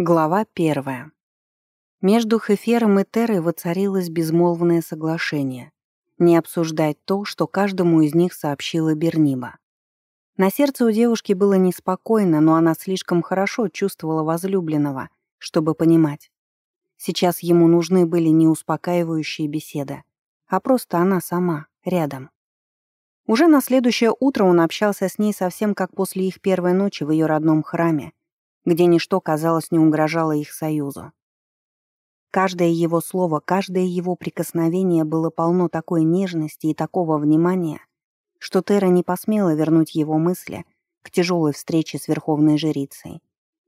Глава первая. Между Хефером и Терой воцарилось безмолвное соглашение не обсуждать то, что каждому из них сообщила Берниба. На сердце у девушки было неспокойно, но она слишком хорошо чувствовала возлюбленного, чтобы понимать. Сейчас ему нужны были не успокаивающие беседы, а просто она сама, рядом. Уже на следующее утро он общался с ней совсем как после их первой ночи в ее родном храме, где ничто, казалось, не угрожало их союзу. Каждое его слово, каждое его прикосновение было полно такой нежности и такого внимания, что Тера не посмела вернуть его мысли к тяжелой встрече с верховной жрицей.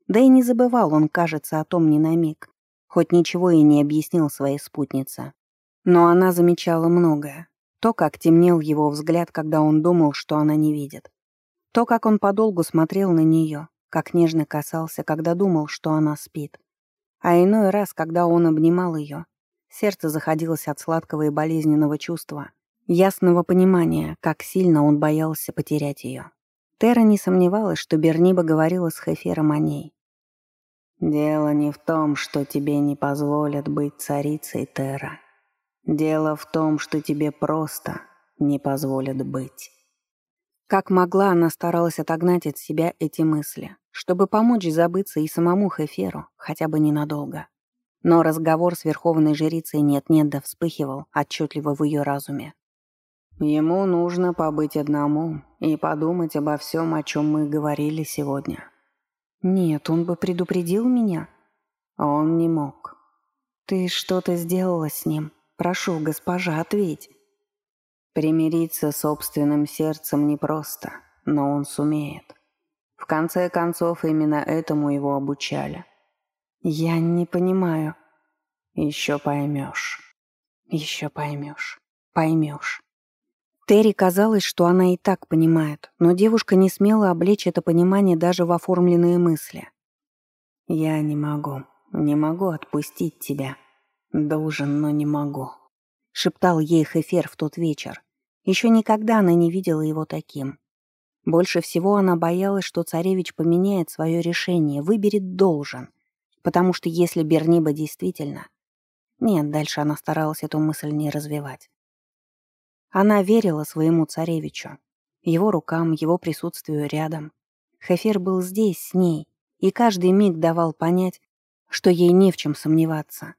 Да и не забывал он, кажется, о том ни на миг, хоть ничего и не объяснил своей спутнице. Но она замечала многое. То, как темнел его взгляд, когда он думал, что она не видит. То, как он подолгу смотрел на нее, как нежно касался, когда думал, что она спит. А иной раз, когда он обнимал ее, сердце заходилось от сладкого и болезненного чувства, ясного понимания, как сильно он боялся потерять ее. Тера не сомневалась, что Берниба говорила с Хефером о ней. «Дело не в том, что тебе не позволят быть царицей, Тера. Дело в том, что тебе просто не позволят быть». Как могла, она старалась отогнать от себя эти мысли, чтобы помочь забыться и самому Хеферу, хотя бы ненадолго. Но разговор с верховной жрицей нет-нет да вспыхивал отчетливо в ее разуме. Ему нужно побыть одному и подумать обо всем, о чем мы говорили сегодня. Нет, он бы предупредил меня. Он не мог. Ты что-то сделала с ним? Прошу, госпожа, ответь. Примириться с собственным сердцем непросто, но он сумеет. В конце концов, именно этому его обучали. Я не понимаю. Еще поймешь. Еще поймешь. Поймешь. Терри казалось, что она и так понимает, но девушка не смела облечь это понимание даже в оформленные мысли. «Я не могу, не могу отпустить тебя. Должен, но не могу», — шептал ей Хефер в тот вечер. Еще никогда она не видела его таким. Больше всего она боялась, что царевич поменяет свое решение, выберет должен. Потому что если Берниба действительно... Нет, дальше она старалась эту мысль не развивать. Она верила своему царевичу, его рукам, его присутствию рядом. Хефер был здесь, с ней, и каждый миг давал понять, что ей не в чем сомневаться.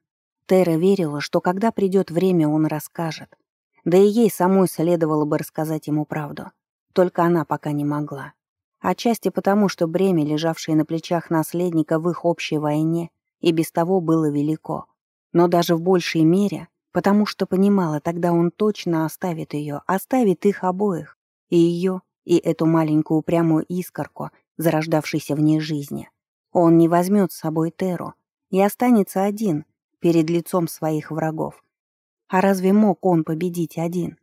Тера верила, что когда придет время, он расскажет. Да и ей самой следовало бы рассказать ему правду. Только она пока не могла. Отчасти потому, что бремя, лежавшее на плечах наследника в их общей войне, и без того было велико. Но даже в большей мере, потому что понимала, тогда он точно оставит ее, оставит их обоих, и ее, и эту маленькую упрямую искорку, зарождавшейся в ней жизни. Он не возьмет с собой Теру и останется один перед лицом своих врагов, а разве мог он победить один?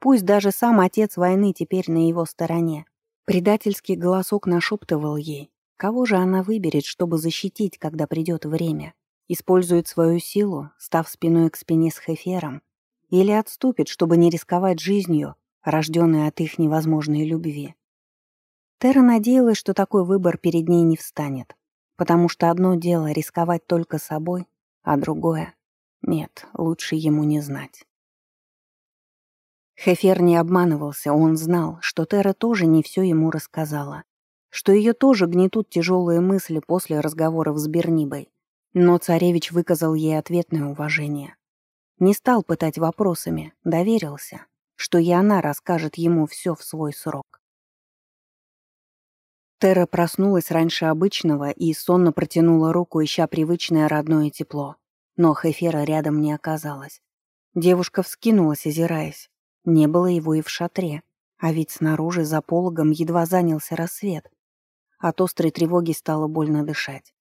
Пусть даже сам отец войны теперь на его стороне. Предательский голосок нашептывал ей, кого же она выберет, чтобы защитить, когда придет время. Использует свою силу, став спиной к спине с Хефером, или отступит, чтобы не рисковать жизнью, рожденной от их невозможной любви. Тера надеялась, что такой выбор перед ней не встанет, потому что одно дело рисковать только собой, а другое нет, лучше ему не знать. Хефер не обманывался, он знал, что Тера тоже не все ему рассказала, что ее тоже гнетут тяжелые мысли после разговоров с Бернибой. Но царевич выказал ей ответное уважение. Не стал пытать вопросами, доверился, что и она расскажет ему все в свой срок. Тера проснулась раньше обычного и сонно протянула руку, ища привычное родное тепло. Но Хефера рядом не оказалось. Девушка вскинулась, озираясь. Не было его и в шатре, а ведь снаружи за пологом едва занялся рассвет. От острой тревоги стало больно дышать.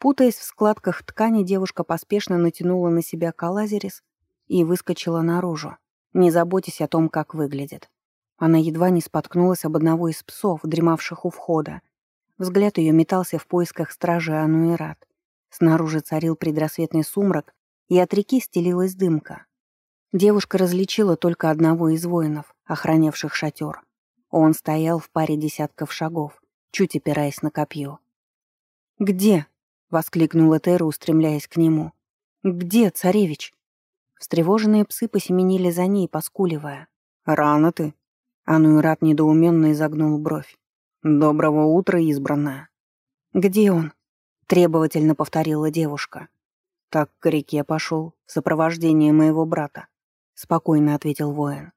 Путаясь в складках ткани, девушка поспешно натянула на себя калазерис и выскочила наружу, не заботясь о том, как выглядит. Она едва не споткнулась об одного из псов, дремавших у входа. Взгляд ее метался в поисках стражи Ануэрат. Снаружи царил предрассветный сумрак, и от реки стелилась дымка. Девушка различила только одного из воинов, охранявших шатер. Он стоял в паре десятков шагов, чуть опираясь на копье. «Где?» — воскликнула Тера, устремляясь к нему. «Где, царевич?» Встревоженные псы посеменили за ней, поскуливая. «Рано ты!» Ануират недоуменно изогнул бровь. «Доброго утра, избранная!» «Где он?» — требовательно повторила девушка. «Так к реке пошел, в сопровождении моего брата», — спокойно ответил воин.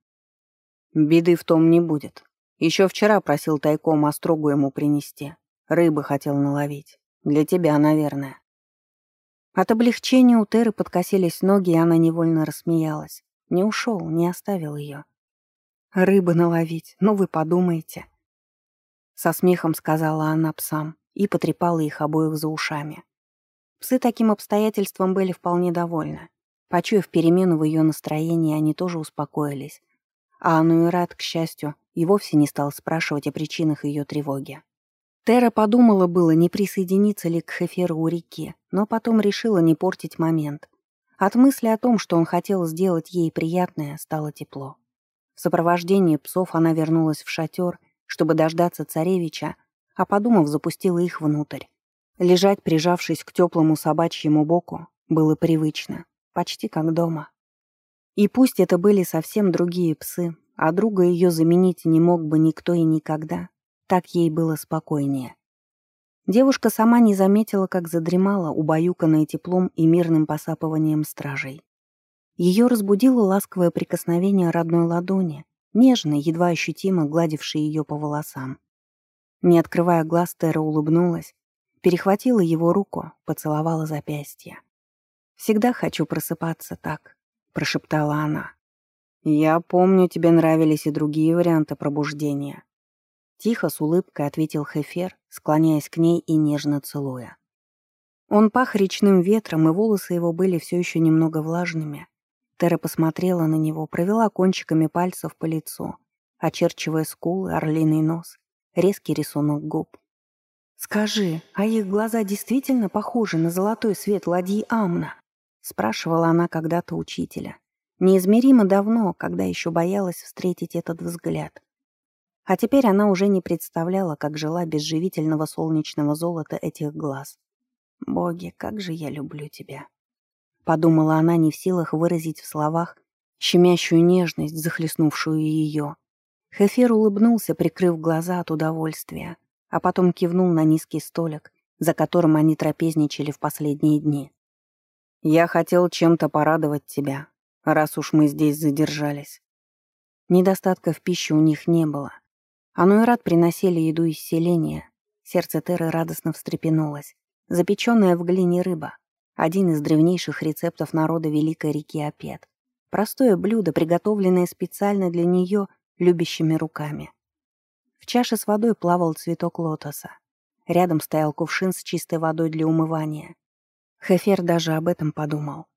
«Беды в том не будет. Еще вчера просил тайком острогу ему принести. Рыбы хотел наловить. Для тебя, наверное». От облегчения у Теры подкосились ноги, и она невольно рассмеялась. Не ушел, не оставил ее. «Рыбы наловить, ну вы подумайте». Со смехом сказала она псам и потрепала их обоих за ушами. Псы таким обстоятельством были вполне довольны. Почуяв перемену в ее настроении, они тоже успокоились. А Ануэрат, к счастью, и вовсе не стал спрашивать о причинах ее тревоги. Тера подумала было, не присоединиться ли к Хеферу у реки, но потом решила не портить момент. От мысли о том, что он хотел сделать ей приятное, стало тепло. В сопровождении псов она вернулась в шатер, чтобы дождаться царевича, а подумав, запустила их внутрь. Лежать, прижавшись к теплому собачьему боку, было привычно, почти как дома. И пусть это были совсем другие псы, а друга ее заменить не мог бы никто и никогда, так ей было спокойнее. Девушка сама не заметила, как задремала, убаюканная теплом и мирным посапыванием стражей. Ее разбудило ласковое прикосновение родной ладони, нежно, едва ощутимо гладившей ее по волосам. Не открывая глаз, Тера улыбнулась, перехватила его руку, поцеловала запястье. «Всегда хочу просыпаться так», — прошептала она. «Я помню, тебе нравились и другие варианты пробуждения», Тихо, с улыбкой ответил Хефер, склоняясь к ней и нежно целуя. Он пах речным ветром, и волосы его были все еще немного влажными. Тера посмотрела на него, провела кончиками пальцев по лицу, очерчивая скулы, орлиный нос, резкий рисунок губ. «Скажи, а их глаза действительно похожи на золотой свет ладьи Амна?» — спрашивала она когда-то учителя. Неизмеримо давно, когда еще боялась встретить этот взгляд. А теперь она уже не представляла, как жила без живительного солнечного золота этих глаз. «Боги, как же я люблю тебя!» Подумала она не в силах выразить в словах щемящую нежность, захлестнувшую ее. Хефер улыбнулся, прикрыв глаза от удовольствия, а потом кивнул на низкий столик, за которым они трапезничали в последние дни. «Я хотел чем-то порадовать тебя, раз уж мы здесь задержались». Недостатка в пище у них не было — Ануэрат приносили еду из селения. Сердце Теры радостно встрепенулось. Запеченная в глине рыба. Один из древнейших рецептов народа Великой реки Апет. Простое блюдо, приготовленное специально для нее любящими руками. В чаше с водой плавал цветок лотоса. Рядом стоял кувшин с чистой водой для умывания. Хефер даже об этом подумал.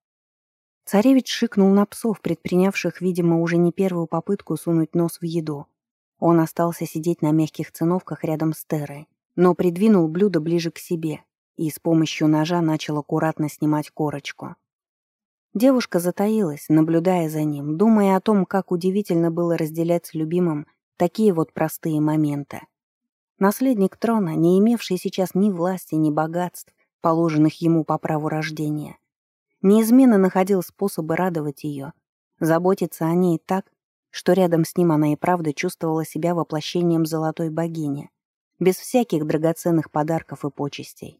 Царевич шикнул на псов, предпринявших, видимо, уже не первую попытку сунуть нос в еду. Он остался сидеть на мягких циновках рядом с Терой, но придвинул блюдо ближе к себе и с помощью ножа начал аккуратно снимать корочку. Девушка затаилась, наблюдая за ним, думая о том, как удивительно было разделять с любимым такие вот простые моменты. Наследник трона, не имевший сейчас ни власти, ни богатств, положенных ему по праву рождения, неизменно находил способы радовать ее, заботиться о ней так, что рядом с ним она и правда чувствовала себя воплощением золотой богини, без всяких драгоценных подарков и почестей.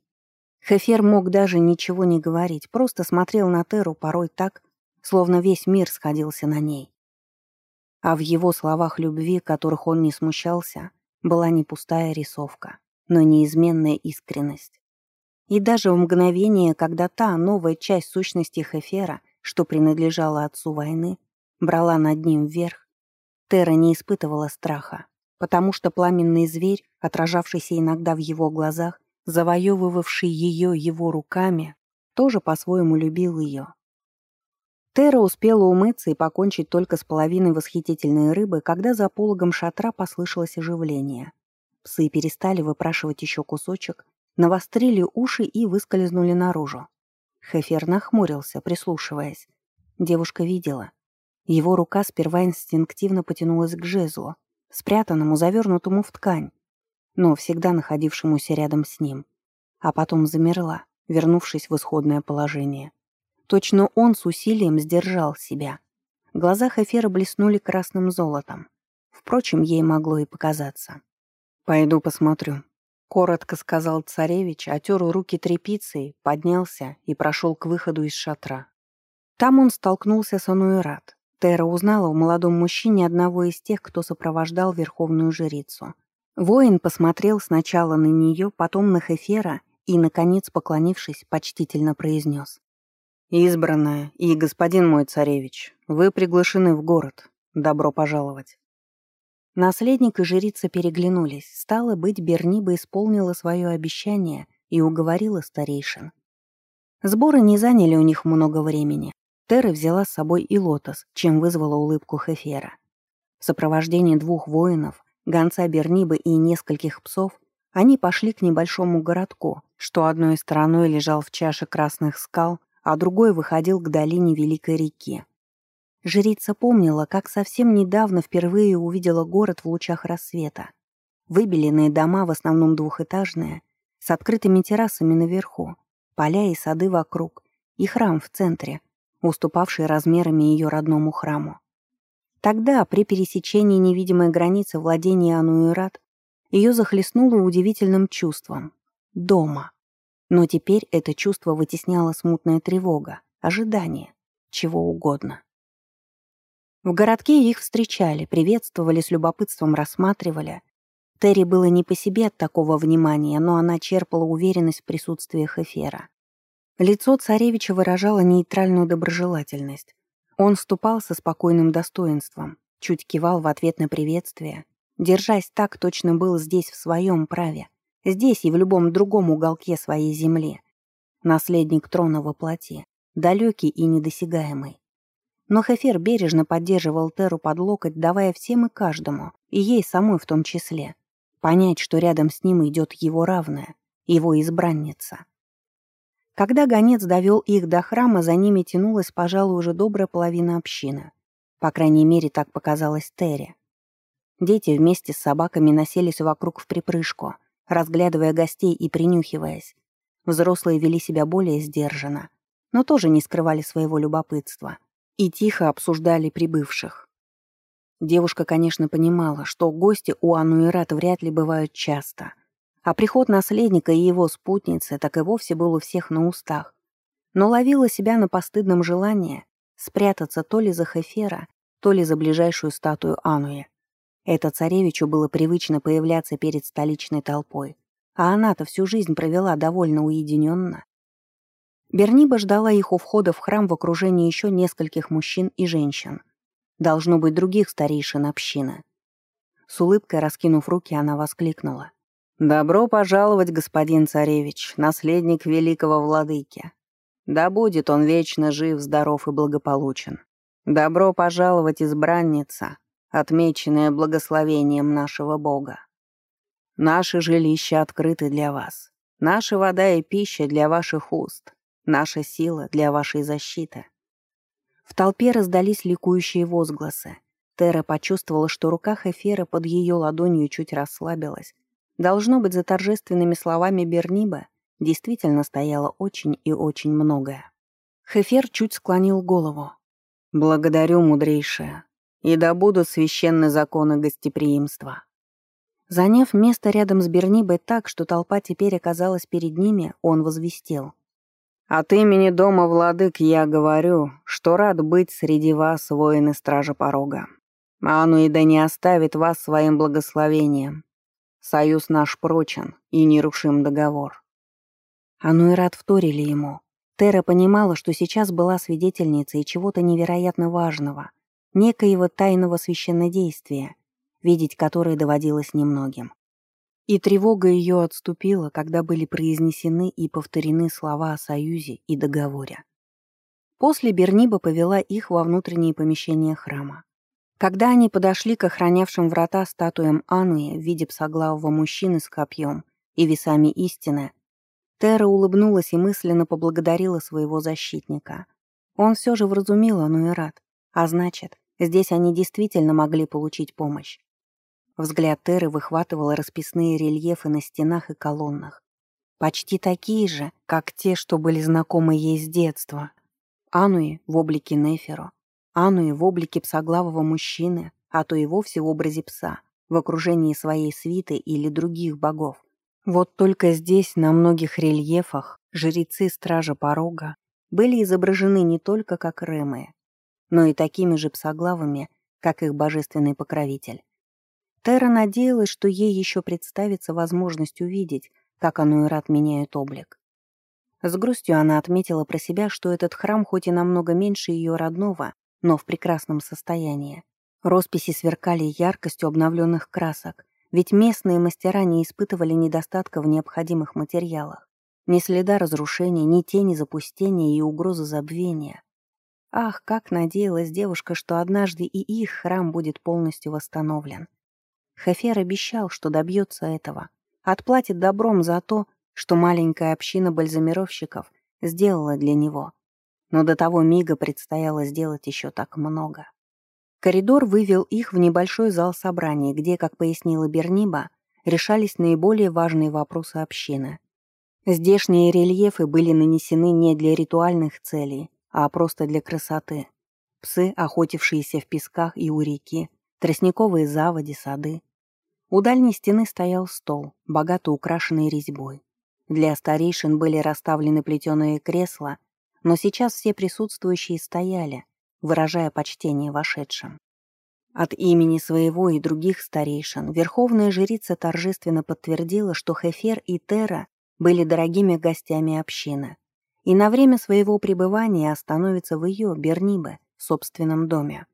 Хефер мог даже ничего не говорить, просто смотрел на Теру порой так, словно весь мир сходился на ней. А в его словах любви, которых он не смущался, была не пустая рисовка, но неизменная искренность. И даже в мгновение, когда та новая часть сущности Хефера, что принадлежала отцу войны, брала над ним вверх, Тера не испытывала страха, потому что пламенный зверь, отражавшийся иногда в его глазах, завоевывавший ее его руками, тоже по-своему любил ее. Тера успела умыться и покончить только с половиной восхитительной рыбы, когда за пологом шатра послышалось оживление. Псы перестали выпрашивать еще кусочек, навострили уши и выскользнули наружу. Хефер нахмурился, прислушиваясь. Девушка видела. Его рука сперва инстинктивно потянулась к жезлу, спрятанному, завернутому в ткань, но всегда находившемуся рядом с ним. А потом замерла, вернувшись в исходное положение. Точно он с усилием сдержал себя. Глаза Хефера блеснули красным золотом. Впрочем, ей могло и показаться. «Пойду посмотрю», — коротко сказал царевич, отер руки тряпицей, поднялся и прошел к выходу из шатра. Там он столкнулся с Ануэрат. Тера узнала в молодом мужчине одного из тех, кто сопровождал верховную жрицу. Воин посмотрел сначала на нее, потом на Хефера и, наконец, поклонившись, почтительно произнес. «Избранная и господин мой царевич, вы приглашены в город. Добро пожаловать». Наследник и жрица переглянулись. Стало быть, Берниба исполнила свое обещание и уговорила старейшин. Сборы не заняли у них много времени. Тера взяла с собой и лотос, чем вызвала улыбку Хефера. В сопровождении двух воинов, гонца Бернибы и нескольких псов, они пошли к небольшому городку, что одной стороной лежал в чаше красных скал, а другой выходил к долине Великой реки. Жрица помнила, как совсем недавно впервые увидела город в лучах рассвета. Выбеленные дома, в основном двухэтажные, с открытыми террасами наверху, поля и сады вокруг, и храм в центре, уступавший размерами ее родному храму. Тогда, при пересечении невидимой границы владения Ануират, ее захлестнуло удивительным чувством — дома. Но теперь это чувство вытесняло смутная тревога, ожидание, чего угодно. В городке их встречали, приветствовали, с любопытством рассматривали. Терри было не по себе от такого внимания, но она черпала уверенность в присутствии Хефера. Лицо царевича выражало нейтральную доброжелательность. Он ступал со спокойным достоинством, чуть кивал в ответ на приветствие, держась так, точно был здесь в своем праве, здесь и в любом другом уголке своей земли. Наследник трона во плоти, далекий и недосягаемый. Но Хефер бережно поддерживал Теру под локоть, давая всем и каждому, и ей самой в том числе, понять, что рядом с ним идет его равная, его избранница. Когда гонец довел их до храма, за ними тянулась, пожалуй, уже добрая половина общины. По крайней мере, так показалось Терри. Дети вместе с собаками носились вокруг в припрыжку, разглядывая гостей и принюхиваясь. Взрослые вели себя более сдержанно, но тоже не скрывали своего любопытства и тихо обсуждали прибывших. Девушка, конечно, понимала, что гости у Ануэрат вряд ли бывают часто — а приход наследника и его спутницы так и вовсе был у всех на устах. Но ловила себя на постыдном желании спрятаться то ли за Хефера, то ли за ближайшую статую Ануя. Это царевичу было привычно появляться перед столичной толпой, а она-то всю жизнь провела довольно уединенно. Берниба ждала их у входа в храм в окружении еще нескольких мужчин и женщин. Должно быть других старейшин общины. С улыбкой раскинув руки, она воскликнула. «Добро пожаловать, господин царевич, наследник великого владыки. Да будет он вечно жив, здоров и благополучен. Добро пожаловать, избранница, отмеченная благословением нашего Бога. Наши жилища открыты для вас. Наша вода и пища для ваших уст. Наша сила для вашей защиты». В толпе раздались ликующие возгласы. Тера почувствовала, что рука Хефера под ее ладонью чуть расслабилась, Должно быть, за торжественными словами Берниба действительно стояло очень и очень многое. Хефер чуть склонил голову. «Благодарю, мудрейшая, и да будут священны законы гостеприимства». Заняв место рядом с Бернибой так, что толпа теперь оказалась перед ними, он возвестил. «От имени дома владык я говорю, что рад быть среди вас, воины Стража Порога. Ану и не оставит вас своим благословением, Союз наш прочен и нерушим договор. Ану и рад вторили ему. Тера понимала, что сейчас была свидетельницей чего-то невероятно важного, некоего тайного священнодействия, видеть которое доводилось немногим. И тревога ее отступила, когда были произнесены и повторены слова о союзе и договоре. После Берниба повела их во внутренние помещения храма. Когда они подошли к охранявшим врата статуям Ануи в виде псоглавого мужчины с копьем и весами истины, Тера улыбнулась и мысленно поблагодарила своего защитника. Он все же вразумил Ануэрат, а значит, здесь они действительно могли получить помощь. Взгляд Теры выхватывал расписные рельефы на стенах и колоннах. почти такие же, как те, что были знакомы ей с детства. Ануи в облике Неферу, Ануи в облике псоглавого мужчины, а то и вовсе в образе пса, в окружении своей свиты или других богов. Вот только здесь, на многих рельефах, жрецы Стража Порога были изображены не только как ремы, но и такими же псоглавыми, как их божественный покровитель. Тера надеялась, что ей еще представится возможность увидеть, как Ануэрат меняет облик. С грустью она отметила про себя, что этот храм хоть и намного меньше ее родного, но в прекрасном состоянии. Росписи сверкали яркостью обновленных красок, ведь местные мастера не испытывали недостатка в необходимых материалах. Ни следа разрушения, ни тени запустения и угрозы забвения. Ах, как надеялась девушка, что однажды и их храм будет полностью восстановлен. Хефер обещал, что добьется этого. Отплатит добром за то, что маленькая община бальзамировщиков сделала для него. Но до того мига предстояло сделать еще так много. Коридор вывел их в небольшой зал собраний, где, как пояснила Берниба, решались наиболее важные вопросы общины. Здешние рельефы были нанесены не для ритуальных целей, а просто для красоты. Псы, охотившиеся в песках и у реки, тростниковые заводи, сады. У дальней стены стоял стол, богато украшенный резьбой. Для старейшин были расставлены плетеные кресла, но сейчас все присутствующие стояли, выражая почтение вошедшим. От имени своего и других старейшин верховная жрица торжественно подтвердила, что Хефер и Тера были дорогими гостями общины, и на время своего пребывания остановится в ее, Бернибе, собственном доме.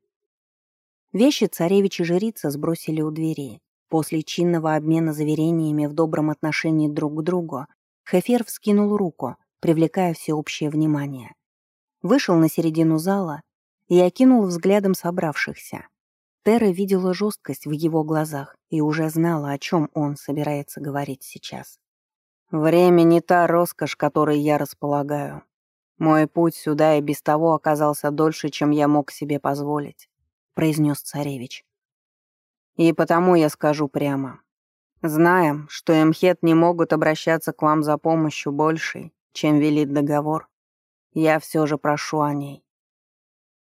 Вещи царевич и жрица сбросили у дверей. После чинного обмена заверениями в добром отношении друг к другу, Хефер вскинул руку, привлекая всеобщее внимание. Вышел на середину зала и окинул взглядом собравшихся. Тера видела жесткость в его глазах и уже знала, о чем он собирается говорить сейчас. «Время не та роскошь, которой я располагаю. Мой путь сюда и без того оказался дольше, чем я мог себе позволить», — произнес царевич. «И потому я скажу прямо. Зная, что Эмхет не могут обращаться к вам за помощью большей, чем велит договор, я все же прошу о ней.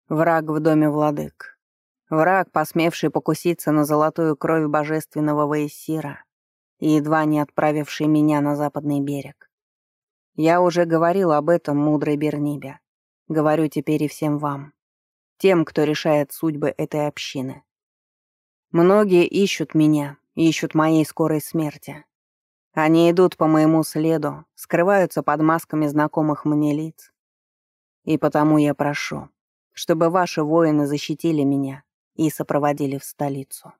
Враг в доме владык. Враг, посмевший покуситься на золотую кровь божественного Ваесира и едва не отправивший меня на западный берег. Я уже говорил об этом мудрой Бернибе. Говорю теперь и всем вам. Тем, кто решает судьбы этой общины. Многие ищут меня, ищут моей скорой смерти. Они идут по моему следу, скрываются под масками знакомых мне лиц. И потому я прошу, чтобы ваши воины защитили меня и сопроводили в столицу.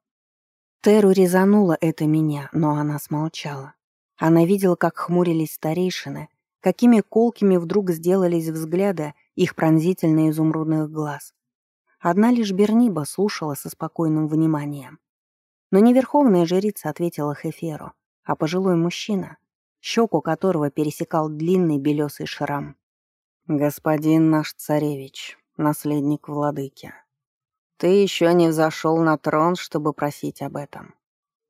Теру резануло это меня, но она смолчала. Она видела, как хмурились старейшины, какими колкими вдруг сделались взгляды их пронзительно изумрудных глаз. Одна лишь Берниба слушала со спокойным вниманием. Но не верховная жрица ответила Хеферу, а пожилой мужчина, щеку которого пересекал длинный белесый шрам. «Господин наш царевич, наследник владыки. Ты еще не взошел на трон, чтобы просить об этом.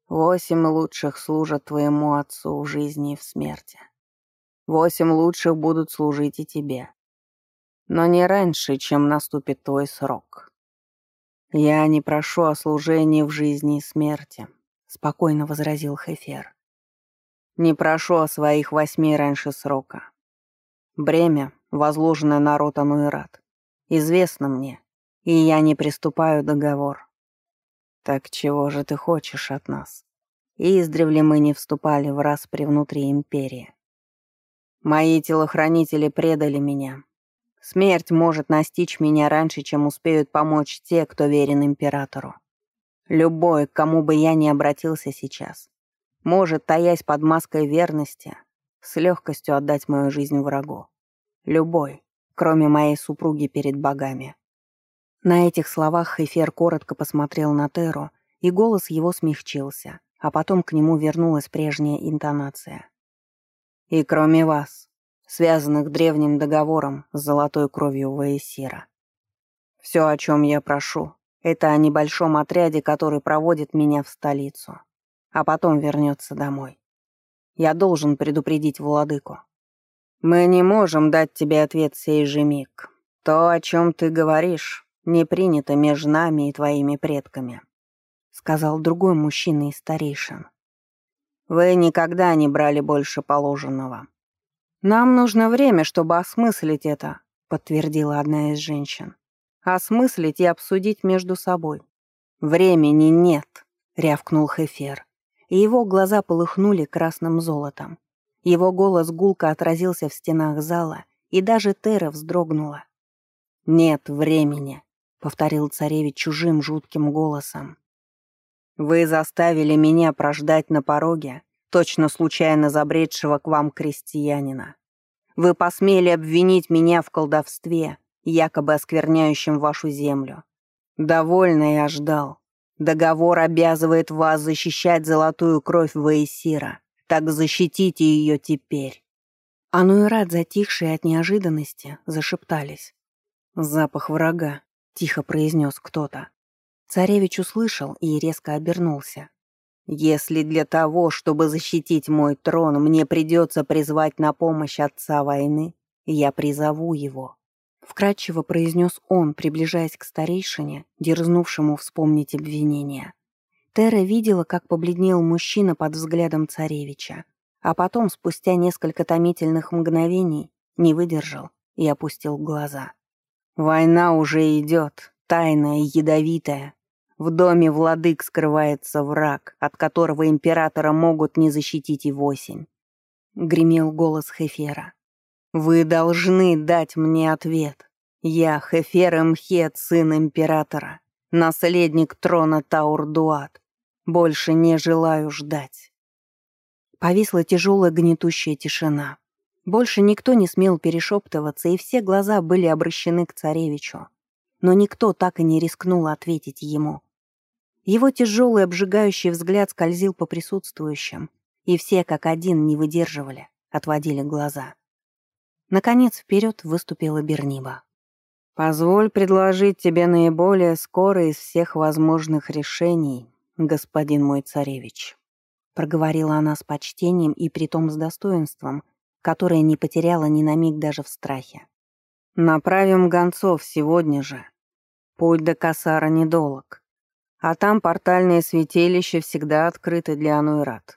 Восемь лучших служат твоему отцу в жизни и в смерти. Восемь лучших будут служить и тебе. Но не раньше, чем наступит твой срок. Я не прошу о служении в жизни и смерти, спокойно возразил Хефер. Не прошу о своих восьми раньше срока. Бремя, возложенное на рот Ануэрат, известно мне, и я не приступаю договор. Так чего же ты хочешь от нас? Издревле мы не вступали в распри внутри империи. Мои телохранители предали меня. Смерть может настичь меня раньше, чем успеют помочь те, кто верен императору. Любой, к кому бы я ни обратился сейчас, может, таясь под маской верности, с легкостью отдать мою жизнь врагу. Любой, кроме моей супруги перед богами. На этих словах Хефер коротко посмотрел на Теру, и голос его смягчился, а потом к нему вернулась прежняя интонация. «И кроме вас, связанных древним договором с золотой кровью Ваесира. Все, о чем я прошу, это о небольшом отряде, который проводит меня в столицу, а потом вернется домой. Я должен предупредить владыку. Мы не можем дать тебе ответ сей же миг. То, о чем ты говоришь, не принято между нами и твоими предками», — сказал другой мужчина из старейшин. «Вы никогда не брали больше положенного. Нам нужно время, чтобы осмыслить это», — подтвердила одна из женщин. «Осмыслить и обсудить между собой. Времени нет», — рявкнул Хефер, и его глаза полыхнули красным золотом. Его голос гулко отразился в стенах зала, и даже Тера вздрогнула. «Нет времени», — повторил царевич чужим жутким голосом. «Вы заставили меня прождать на пороге, точно случайно забредшего к вам крестьянина. Вы посмели обвинить меня в колдовстве, якобы оскверняющем вашу землю. Довольно я ждал. Договор обязывает вас защищать золотую кровь Ваесира. Так защитите ее теперь». Ануэрат, затихшие от неожиданности, зашептались. «Запах врага», — тихо произнес кто-то. Царевич услышал и резко обернулся. «Если для того, чтобы защитить мой трон, мне придется призвать на помощь отца войны, я призову его», — вкратчиво произнес он, приближаясь к старейшине, дерзнувшему вспомнить обвинения. Тера видела, как побледнел мужчина под взглядом царевича, а потом, спустя несколько томительных мгновений, не выдержал и опустил глаза. «Война уже идет, тайная и ядовитая. В доме владык скрывается враг, от которого императора могут не защитить и восемь», — гремел голос Хефера. «Вы должны дать мне ответ. Я, Хефер Эмхет, сын императора, наследник трона Таурдуат, больше не желаю ждать. Повисла тяжелая гнетущая тишина. Больше никто не смел перешептываться, и все глаза были обращены к царевичу. Но никто так и не рискнул ответить ему. Его тяжелый обжигающий взгляд скользил по присутствующим, и все как один не выдерживали, отводили глаза. Наконец вперед выступила Берниба. «Позволь предложить тебе наиболее скорое из всех возможных решений, господин мой царевич», — проговорила она с почтением и притом с достоинством, которое не потеряла ни на миг даже в страхе. «Направим гонцов сегодня же. Путь до Касара недолог, а там портальное святилище всегда открыто для Ануэрат.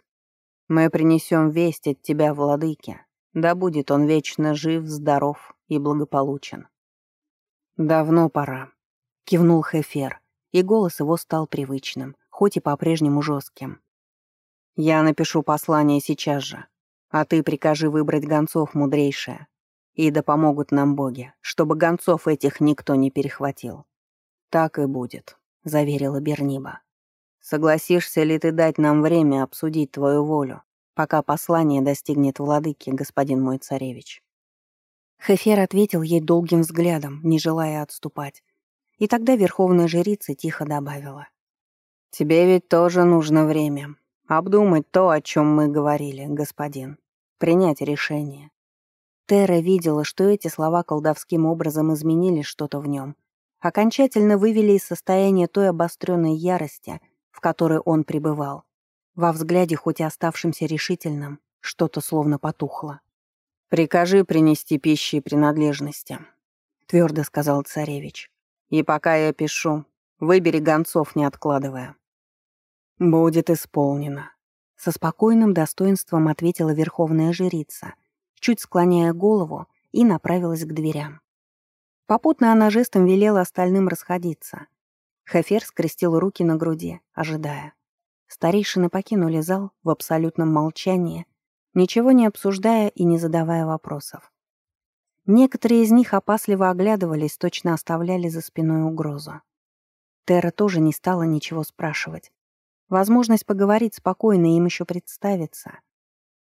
Мы принесем весть от тебя, владыке, да будет он вечно жив, здоров и благополучен». «Давно пора», — кивнул Хефер, и голос его стал привычным — хоть и по-прежнему жестким. «Я напишу послание сейчас же, а ты прикажи выбрать гонцов мудрейшее, и да помогут нам боги, чтобы гонцов этих никто не перехватил». «Так и будет», — заверила Берниба. «Согласишься ли ты дать нам время обсудить твою волю, пока послание достигнет владыки, господин мой царевич?» Хефер ответил ей долгим взглядом, не желая отступать. И тогда верховная жрица тихо добавила. «Тебе ведь тоже нужно время. Обдумать то, о чем мы говорили, господин. Принять решение». Тера видела, что эти слова колдовским образом изменили что-то в нем. Окончательно вывели из состояния той обостренной ярости, в которой он пребывал. Во взгляде, хоть и оставшимся решительным, что-то словно потухло. «Прикажи принести пищи и принадлежности», — твердо сказал царевич. «И пока я пишу, выбери гонцов, не откладывая». «Будет исполнено», — со спокойным достоинством ответила верховная жрица, чуть склоняя голову и направилась к дверям. Попутно она жестом велела остальным расходиться. Хефер скрестил руки на груди, ожидая. Старейшины покинули зал в абсолютном молчании, ничего не обсуждая и не задавая вопросов. Некоторые из них опасливо оглядывались, точно оставляли за спиной угрозу. Тера тоже не стала ничего спрашивать. Возможность поговорить спокойно им еще представится.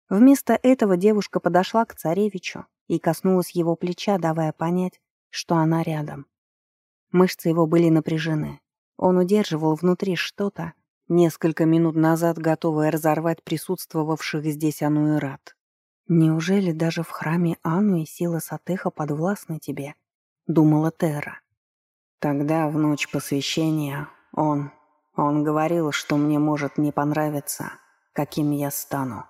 Вместо этого девушка подошла к царевичу и коснулась его плеча, давая понять, что она рядом. Мышцы его были напряжены. Он удерживал внутри что-то, несколько минут назад готовое разорвать присутствовавших здесь Ануэрат. «Неужели даже в храме Ану и сила Сатеха подвластны тебе?» — думала Тера. Тогда, в ночь посвящения, он он говорил, что мне может не понравиться, каким я стану.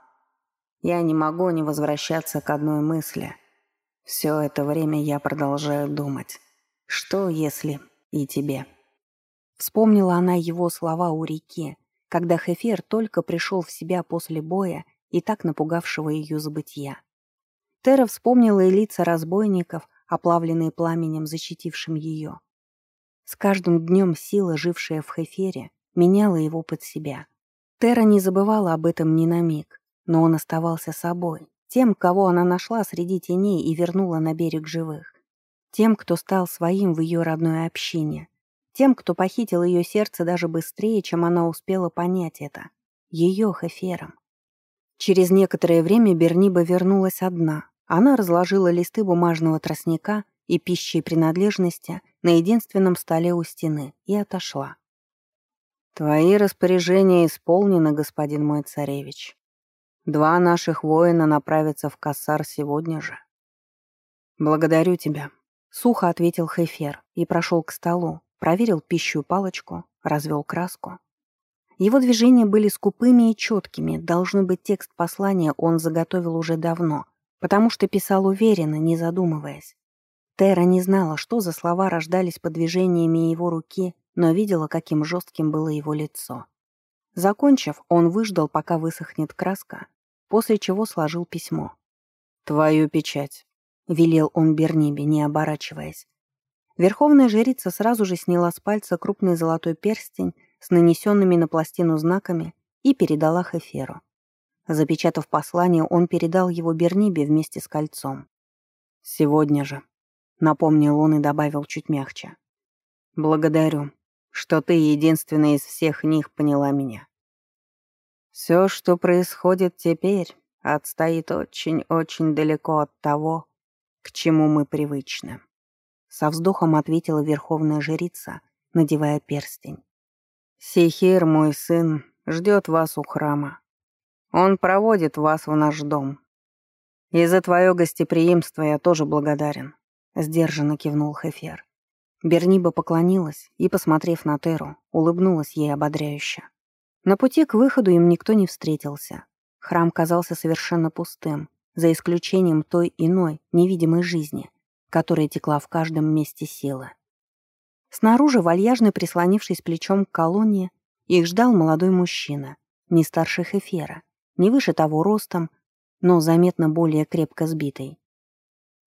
Я не могу не возвращаться к одной мысли. Все это время я продолжаю думать. Что, если и тебе?» Вспомнила она его слова у реки, когда Хефер только пришел в себя после боя и так напугавшего ее забытья. Тера вспомнила и лица разбойников, оплавленные пламенем, защитившим ее. С каждым днем сила, жившая в Хефере, меняла его под себя. Тера не забывала об этом ни на миг, но он оставался собой, тем, кого она нашла среди теней и вернула на берег живых. Тем, кто стал своим в ее родной общине. Тем, кто похитил ее сердце даже быстрее, чем она успела понять это. Ее Хефером. Через некоторое время Берниба вернулась одна. Она разложила листы бумажного тростника и пищи и принадлежности на единственном столе у стены и отошла. «Твои распоряжения исполнены, господин мой царевич. Два наших воина направятся в Кассар сегодня же». «Благодарю тебя», — сухо ответил Хефер и прошел к столу, проверил пищу палочку, развел краску. Его движения были скупыми и четкими, должно быть, текст послания он заготовил уже давно, потому что писал уверенно, не задумываясь. Тера не знала, что за слова рождались под движениями его руки, но видела, каким жестким было его лицо. Закончив, он выждал, пока высохнет краска, после чего сложил письмо. «Твою печать», — велел он Бернибе, не оборачиваясь. Верховная жрица сразу же сняла с пальца крупный золотой перстень с нанесенными на пластину знаками и передала Хеферу. Запечатав послание, он передал его Бернибе вместе с кольцом. «Сегодня же», — напомнил он и добавил чуть мягче. «Благодарю, что ты единственная из всех них поняла меня. Все, что происходит теперь, отстоит очень-очень далеко от того, к чему мы привычны». Со вздохом ответила верховная жрица, надевая перстень. «Сихир, мой сын, ждет вас у храма. Он проводит вас в наш дом. И за твое гостеприимство я тоже благодарен», — сдержанно кивнул Хефер. Берниба поклонилась и, посмотрев на Теру, улыбнулась ей ободряюще. На пути к выходу им никто не встретился. Храм казался совершенно пустым, за исключением той иной, невидимой жизни, которая текла в каждом месте силы. Снаружи, вальяжно прислонившись плечом к колонне, их ждал молодой мужчина, не старше Хефера, не выше того ростом, но заметно более крепко сбитый.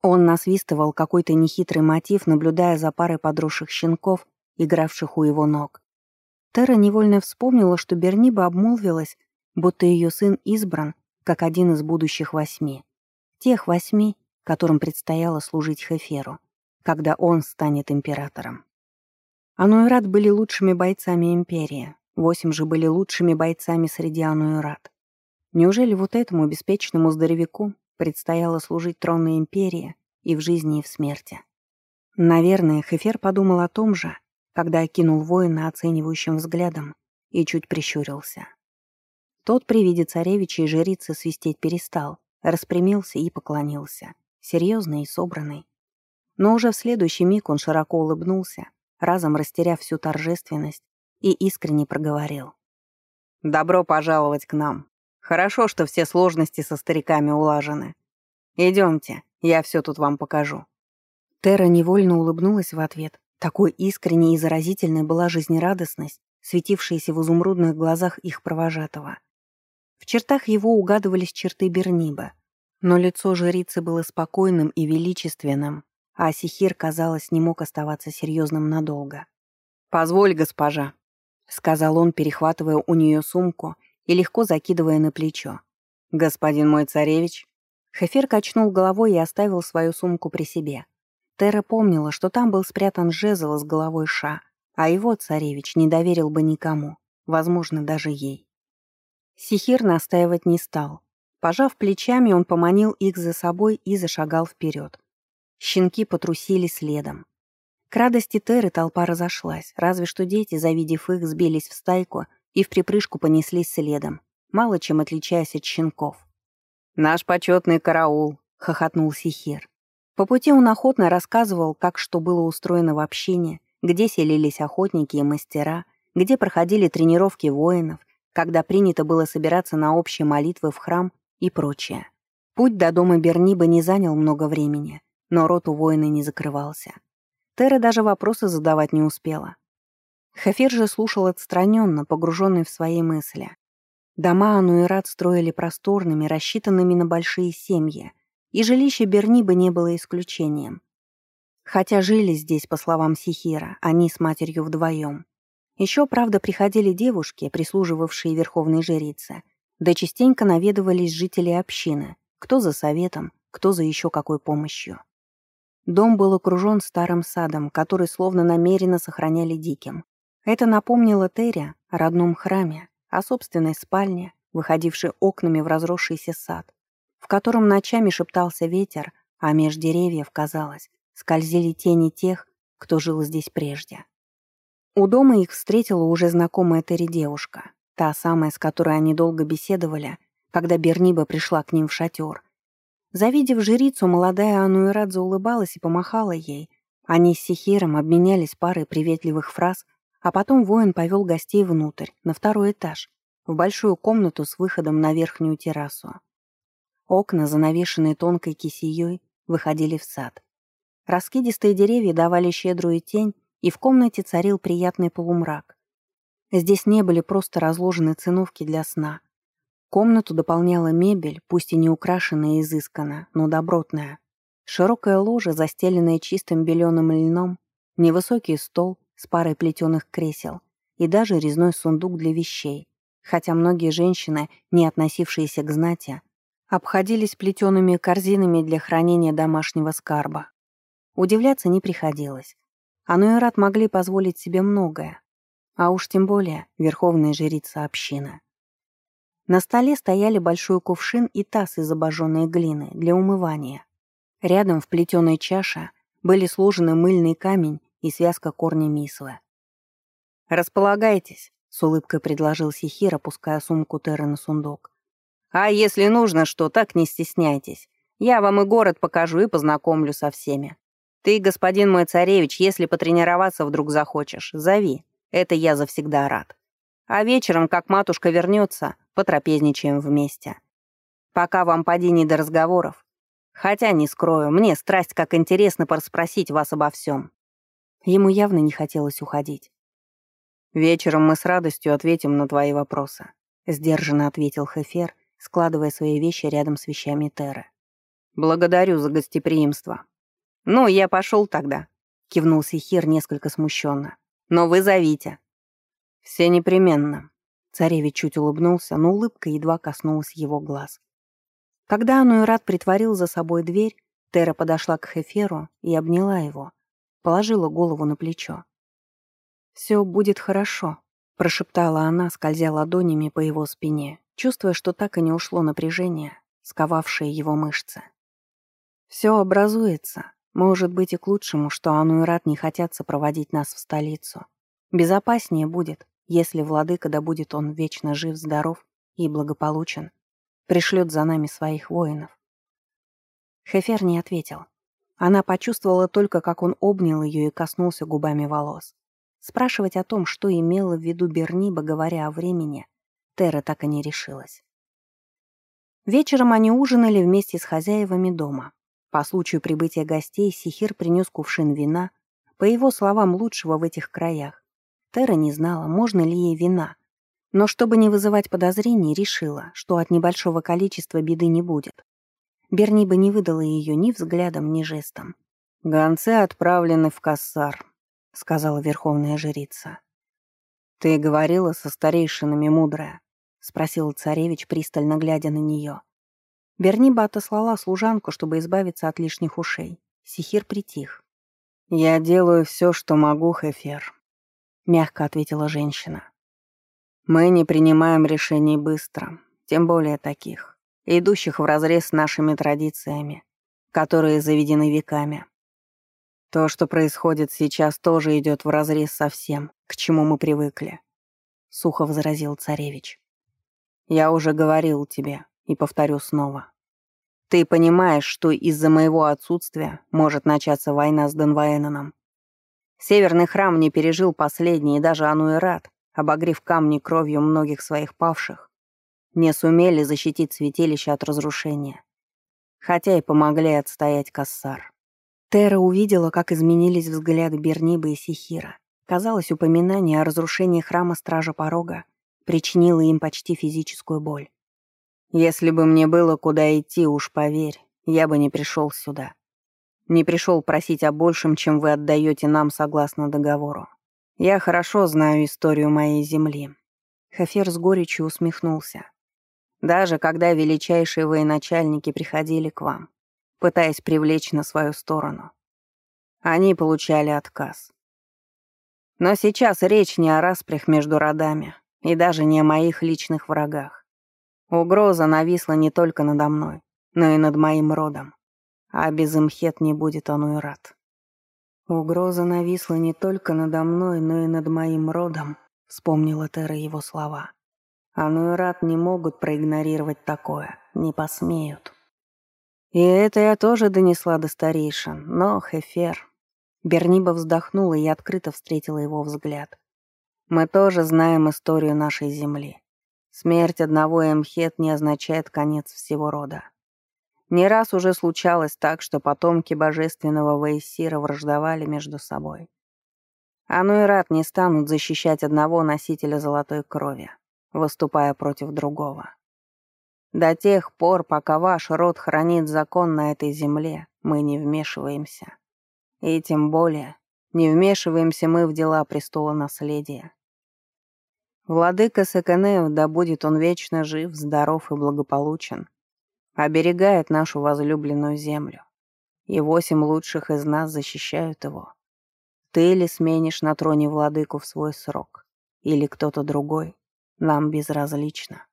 Он насвистывал какой-то нехитрый мотив, наблюдая за парой подросших щенков, игравших у его ног. Тера невольно вспомнила, что Берниба обмолвилась, будто ее сын избран, как один из будущих восьми. Тех восьми, которым предстояло служить Хеферу, когда он станет императором. Ануэрат были лучшими бойцами империи, восемь же были лучшими бойцами среди Ануэрат. Неужели вот этому беспечному здоровяку предстояло служить тронной империи и в жизни, и в смерти? Наверное, Хефер подумал о том же, когда окинул воина оценивающим взглядом и чуть прищурился. Тот при виде царевича и жрицы свистеть перестал, распрямился и поклонился серьезный и собранный. Но уже в следующий миг он широко улыбнулся, разом растеряв всю торжественность, и искренне проговорил. «Добро пожаловать к нам. Хорошо, что все сложности со стариками улажены. Идемте, я все тут вам покажу». Тера невольно улыбнулась в ответ. Такой искренней и заразительной была жизнерадостность, светившаяся в изумрудных глазах их провожатого. В чертах его угадывались черты Берниба, но лицо жрицы было спокойным и величественным, а Сихир, казалось, не мог оставаться серьезным надолго. «Позволь, госпожа», — сказал он, перехватывая у нее сумку и легко закидывая на плечо. «Господин мой царевич». Хефер качнул головой и оставил свою сумку при себе. Тера помнила, что там был спрятан жезл с головой Ша, а его царевич не доверил бы никому, возможно, даже ей. Сихир настаивать не стал. Пожав плечами, он поманил их за собой и зашагал вперед. Щенки потрусили следом. К радости Теры толпа разошлась, разве что дети, завидев их, сбились в стайку и в припрыжку понеслись следом, мало чем отличаясь от щенков. «Наш почетный караул», — хохотнул Сихир. По пути он охотно рассказывал, как что было устроено в общине, где селились охотники и мастера, где проходили тренировки воинов, когда принято было собираться на общие молитвы в храм и прочее. Путь до дома Берниба не занял много времени, но рот у воина не закрывался. Тера даже вопросы задавать не успела. Хафир же слушал отстраненно, погруженный в свои мысли. Дома Ануэрат строили просторными, рассчитанными на большие семьи, и жилище Берниба не было исключением. Хотя жили здесь, по словам Сихира, они с матерью вдвоем. Еще, правда, приходили девушки, прислуживавшие верховной жрице, да частенько наведывались жители общины, кто за советом, кто за еще какой помощью. Дом был окружен старым садом, который словно намеренно сохраняли диким. Это напомнило Терри о родном храме, о собственной спальне, выходившей окнами в разросшийся сад, в котором ночами шептался ветер, а меж деревьев, казалось, скользили тени тех, кто жил здесь прежде. У дома их встретила уже знакомая Терри девушка, та самая, с которой они долго беседовали, когда Берниба пришла к ним в шатер. Завидев жрицу, молодая Ануэрадзе улыбалась и помахала ей. Они с Сихиром обменялись парой приветливых фраз, а потом воин повел гостей внутрь, на второй этаж, в большую комнату с выходом на верхнюю террасу. Окна, занавешенные тонкой кисеей, выходили в сад. Раскидистые деревья давали щедрую тень, и в комнате царил приятный полумрак. Здесь не были просто разложены циновки для сна. Комнату дополняла мебель, пусть и не украшенная и изысканно, но добротная. Широкое ложе, застеленное чистым беленым льном, невысокий стол с парой плетеных кресел и даже резной сундук для вещей, хотя многие женщины, не относившиеся к знати, обходились плетеными корзинами для хранения домашнего скарба. Удивляться не приходилось. Ануэрат могли позволить себе многое, а уж тем более верховная жрица общины. На столе стояли большой кувшин и таз из обожженной глины для умывания. Рядом в плетеной чаше были сложены мыльный камень и связка корня мисвы. «Располагайтесь», — с улыбкой предложил Сихир, опуская сумку Терры на сундук. «А если нужно что, так не стесняйтесь. Я вам и город покажу и познакомлю со всеми. Ты, господин мой царевич, если потренироваться вдруг захочешь, зови. Это я завсегда рад. А вечером, как матушка вернется, потрапезничаем вместе. Пока вам не до разговоров. Хотя, не скрою, мне страсть как интересно порасспросить вас обо всем. Ему явно не хотелось уходить. «Вечером мы с радостью ответим на твои вопросы», — сдержанно ответил Хефер, складывая свои вещи рядом с вещами Теры. «Благодарю за гостеприимство. «Ну, я пошел тогда», — кивнул Сихир несколько смущенно. «Но вы зовите». «Все непременно». Царевич чуть улыбнулся, но улыбка едва коснулась его глаз. Когда Ануэрат притворил за собой дверь, Тера подошла к Хеферу и обняла его, положила голову на плечо. «Все будет хорошо», — прошептала она, скользя ладонями по его спине, чувствуя, что так и не ушло напряжение, сковавшее его мышцы. «Все образуется, может быть и к лучшему, что Ану и Рад не хотят сопроводить нас в столицу. Безопаснее будет, если владыка, да будет он вечно жив, здоров и благополучен, пришлет за нами своих воинов. Хефер не ответил. Она почувствовала только, как он обнял ее и коснулся губами волос. Спрашивать о том, что имела в виду Берниба, говоря о времени, Тера так и не решилась. Вечером они ужинали вместе с хозяевами дома. По случаю прибытия гостей Сихир принес кувшин вина, по его словам, лучшего в этих краях. Тера не знала, можно ли ей вина, но чтобы не вызывать подозрений, решила, что от небольшого количества беды не будет. Берни бы не выдала ее ни взглядом, ни жестом. «Гонцы отправлены в Кассар», — сказала верховная жрица. «Ты говорила со старейшинами, мудрая?» — спросил царевич, пристально глядя на нее. Берниба отослала служанку, чтобы избавиться от лишних ушей. Сихир притих. «Я делаю все, что могу, Хефер», — мягко ответила женщина. «Мы не принимаем решений быстро, тем более таких, идущих вразрез с нашими традициями, которые заведены веками. То, что происходит сейчас, тоже идет вразрез со всем, к чему мы привыкли», — сухо возразил царевич. «Я уже говорил тебе, и повторю снова. Ты понимаешь, что из-за моего отсутствия может начаться война с Денваэноном. Северный храм не пережил последний, и даже Ануэрат, обогрев камни кровью многих своих павших, не сумели защитить святилище от разрушения, хотя и помогли отстоять Кассар. Тера увидела, как изменились взгляды Берниба и Сихира. Казалось, упоминание о разрушении храма Стража Порога причинило им почти физическую боль. «Если бы мне было куда идти, уж поверь, я бы не пришел сюда. Не пришел просить о большем, чем вы отдаете нам согласно договору. Я хорошо знаю историю моей земли». Хафер с горечью усмехнулся. «Даже когда величайшие военачальники приходили к вам, пытаясь привлечь на свою сторону, они получали отказ. Но сейчас речь не о распрях между родами и даже не о моих личных врагах. Угроза нависла не только надо мной, но и над моим родом. А без имхет не будет он и рад. Угроза нависла не только надо мной, но и над моим родом, вспомнила Тера его слова. Ануэрат не могут проигнорировать такое, не посмеют. И это я тоже донесла до старейшин, но, Хефер... Берниба вздохнула и открыто встретила его взгляд. Мы тоже знаем историю нашей земли. Смерть одного Эмхет не означает конец всего рода. Не раз уже случалось так, что потомки божественного Ваесира враждовали между собой. Ану и рад не станут защищать одного носителя золотой крови, выступая против другого. До тех пор, пока ваш род хранит закон на этой земле, мы не вмешиваемся. И тем более не вмешиваемся мы в дела престола наследия. Владыка Саканеев, да будет он вечно жив, здоров и благополучен, оберегает нашу возлюбленную землю, и восемь лучших из нас защищают его. Ты ли сменишь на троне владыку в свой срок, или кто-то другой, нам безразлично.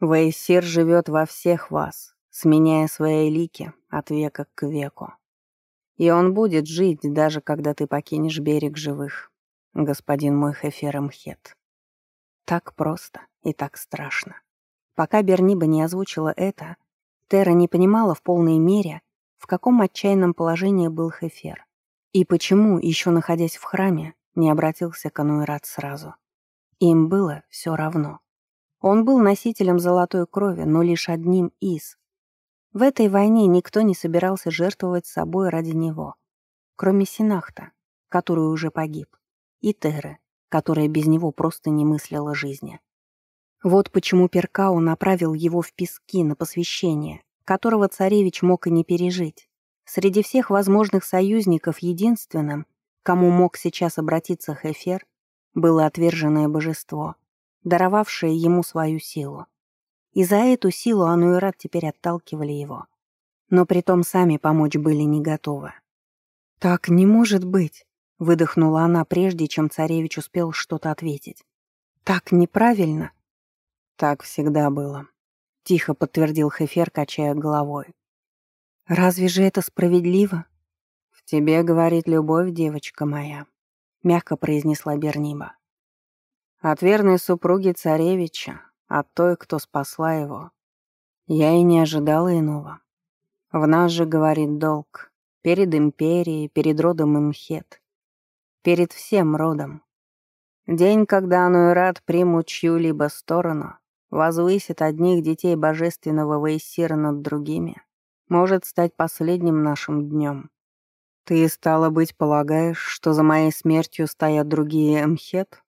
Вейсир живет во всех вас, сменяя свои лики от века к веку. И он будет жить, даже когда ты покинешь берег живых, господин мой Хефер Мхет. Так просто и так страшно. Пока Берниба не озвучила это, Тера не понимала в полной мере, в каком отчаянном положении был Хефер. И почему, еще находясь в храме, не обратился к Ануэрат сразу. Им было все равно. Он был носителем золотой крови, но лишь одним из. В этой войне никто не собирался жертвовать собой ради него, кроме Синахта, который уже погиб, и Теры, которая без него просто не мыслила жизни. Вот почему Перкау направил его в пески на посвящение, которого царевич мог и не пережить. Среди всех возможных союзников единственным, кому мог сейчас обратиться Хефер, было отверженное божество, даровавшее ему свою силу. И за эту силу Ануэрат теперь отталкивали его. Но притом сами помочь были не готовы. «Так не может быть!» Выдохнула она, прежде чем царевич успел что-то ответить. «Так неправильно?» «Так всегда было», — тихо подтвердил Хефер, качая головой. «Разве же это справедливо?» «В тебе говорит любовь, девочка моя», — мягко произнесла Берниба. «От верной супруги царевича, от той, кто спасла его. Я и не ожидала иного. В нас же говорит долг. Перед империей, перед родом Имхет перед всем родом. День, когда Ануэрат примут чью-либо сторону, возвысит одних детей божественного Вейсира над другими, может стать последним нашим днем. Ты, стало быть, полагаешь, что за моей смертью стоят другие Эмхет?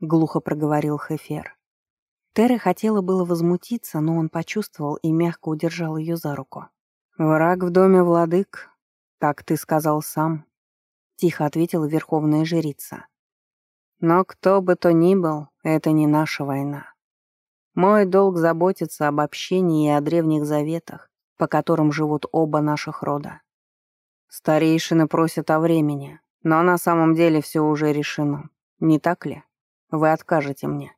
Глухо проговорил Хефер. Тера хотела было возмутиться, но он почувствовал и мягко удержал ее за руку. «Враг в доме владык, так ты сказал сам. — тихо ответила верховная жрица. «Но кто бы то ни был, это не наша война. Мой долг заботиться об общении и о древних заветах, по которым живут оба наших рода. Старейшины просят о времени, но на самом деле все уже решено. Не так ли? Вы откажете мне.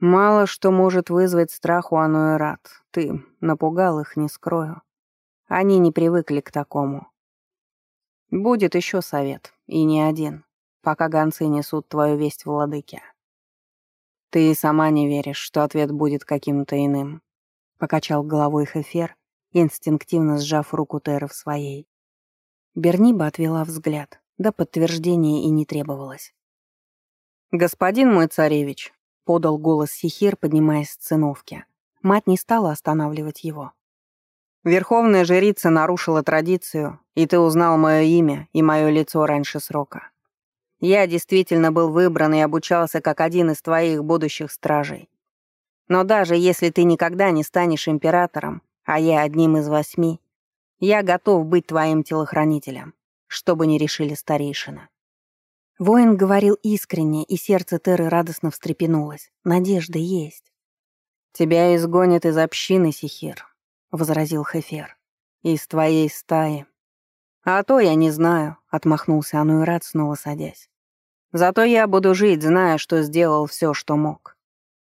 Мало что может вызвать страх у Ануэрат. Ты напугал их, не скрою. Они не привыкли к такому. Будет еще совет, и не один, пока гонцы несут твою весть владыке. Ты и сама не веришь, что ответ будет каким-то иным. Покачал головой Хефер, инстинктивно сжав руку Теры в своей. Берниба отвела взгляд, да подтверждения и не требовалось. «Господин мой царевич», — подал голос Сихир, поднимаясь с циновки, Мать не стала останавливать его. «Верховная жрица нарушила традицию, и ты узнал мое имя и мое лицо раньше срока. Я действительно был выбран и обучался как один из твоих будущих стражей. Но даже если ты никогда не станешь императором, а я одним из восьми, я готов быть твоим телохранителем, что бы ни решили старейшина». Воин говорил искренне, и сердце Теры радостно встрепенулось. Надежда есть. «Тебя изгонят из общины, Сихир», — возразил Хефер. «Из твоей стаи». «А то я не знаю», — отмахнулся Ануэрат, снова садясь. «Зато я буду жить, зная, что сделал все, что мог».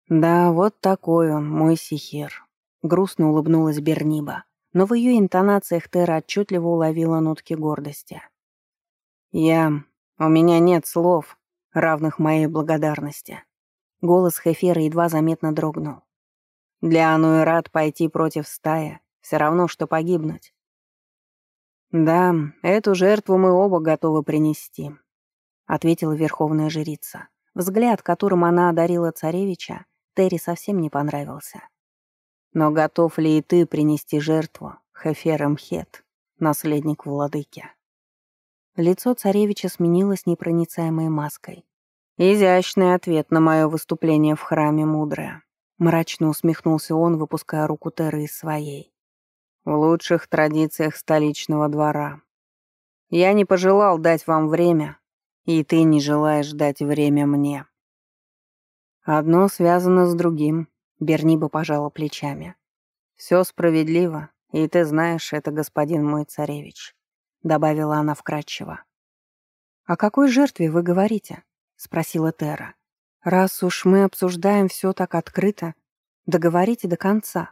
«Да, вот такой он, мой Сихир», — грустно улыбнулась Берниба, но в ее интонациях Тера отчетливо уловила нотки гордости. «Я... У меня нет слов, равных моей благодарности». Голос Хефера едва заметно дрогнул. Для Ануэрат пойти против стаи — все равно, что погибнуть. «Да, эту жертву мы оба готовы принести», — ответила верховная жрица. Взгляд, которым она одарила царевича, Терри совсем не понравился. «Но готов ли и ты принести жертву, Хефер Мхет, наследник владыки?» Лицо царевича сменилось непроницаемой маской. «Изящный ответ на мое выступление в храме мудрое. Мрачно усмехнулся он, выпуская руку Теры из своей. «В лучших традициях столичного двора. Я не пожелал дать вам время, и ты не желаешь дать время мне». Одно связано с другим, Берниба пожала плечами. «Все справедливо, и ты знаешь это, господин мой царевич», — добавила она вкратчиво. «О какой жертве вы говорите?» — спросила Тера. Раз уж мы обсуждаем все так открыто, договорите до конца.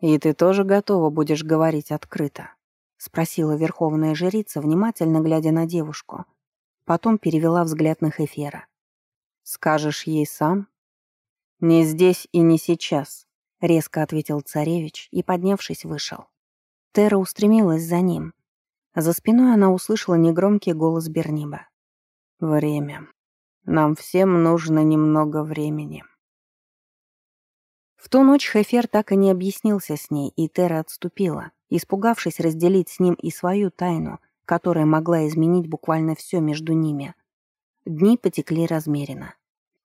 И ты тоже готова будешь говорить открыто? Спросила верховная жрица, внимательно глядя на девушку. Потом перевела взгляд на Хефера. «Скажешь ей сам?» «Не здесь и не сейчас», — резко ответил царевич и, поднявшись, вышел. Тера устремилась за ним. За спиной она услышала негромкий голос Берниба. «Время». Нам всем нужно немного времени. В ту ночь Хефер так и не объяснился с ней, и Тера отступила, испугавшись разделить с ним и свою тайну, которая могла изменить буквально все между ними. Дни потекли размеренно.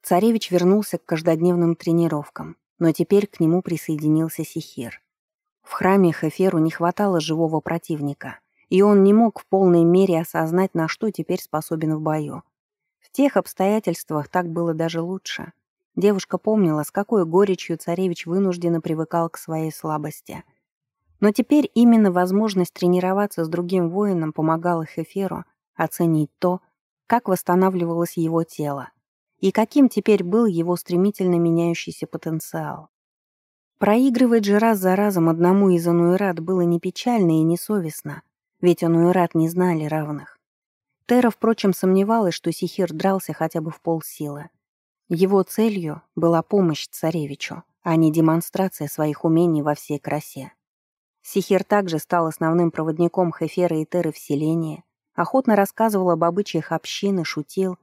Царевич вернулся к каждодневным тренировкам, но теперь к нему присоединился Сихир. В храме Хеферу не хватало живого противника, и он не мог в полной мере осознать, на что теперь способен в бою. В тех обстоятельствах так было даже лучше. Девушка помнила, с какой горечью царевич вынужденно привыкал к своей слабости. Но теперь именно возможность тренироваться с другим воином помогала Хеферу оценить то, как восстанавливалось его тело и каким теперь был его стремительно меняющийся потенциал. Проигрывать же раз за разом одному из Ануэрат было не печально и не совестно, ведь Ануэрат не знали равных. Тера, впрочем, сомневалась, что Сихир дрался хотя бы в полсилы. Его целью была помощь царевичу, а не демонстрация своих умений во всей красе. Сихир также стал основным проводником Хефера и Теры в селении, охотно рассказывал об обычаях общины, шутил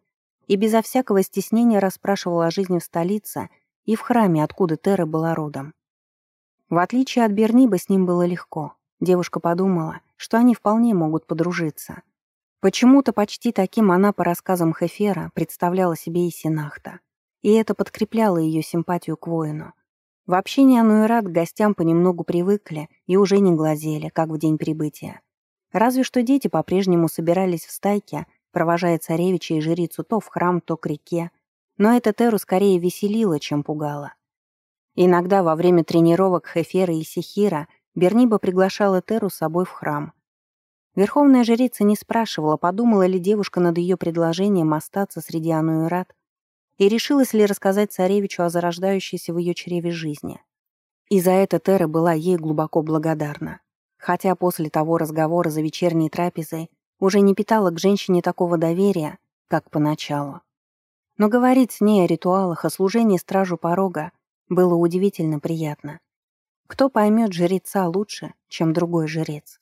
и безо всякого стеснения расспрашивал о жизни в столице и в храме, откуда Тера была родом. В отличие от Берниба, с ним было легко. Девушка подумала, что они вполне могут подружиться — Почему-то почти таким она, по рассказам Хефера, представляла себе и Синахта. И это подкрепляло ее симпатию к воину. В общении Ануэрат к гостям понемногу привыкли и уже не глазели, как в день прибытия. Разве что дети по-прежнему собирались в стайке, провожая царевича и жрицу то в храм, то к реке. Но это Теру скорее веселило, чем пугало. Иногда во время тренировок Хефера и Сихира Берниба приглашала Теру с собой в храм, Верховная жрица не спрашивала, подумала ли девушка над ее предложением остаться среди Ануэрат и решилась ли рассказать царевичу о зарождающейся в ее чреве жизни. И за это Тера была ей глубоко благодарна. Хотя после того разговора за вечерней трапезой уже не питала к женщине такого доверия, как поначалу. Но говорить с ней о ритуалах, о служении стражу порога было удивительно приятно. Кто поймет жреца лучше, чем другой жрец?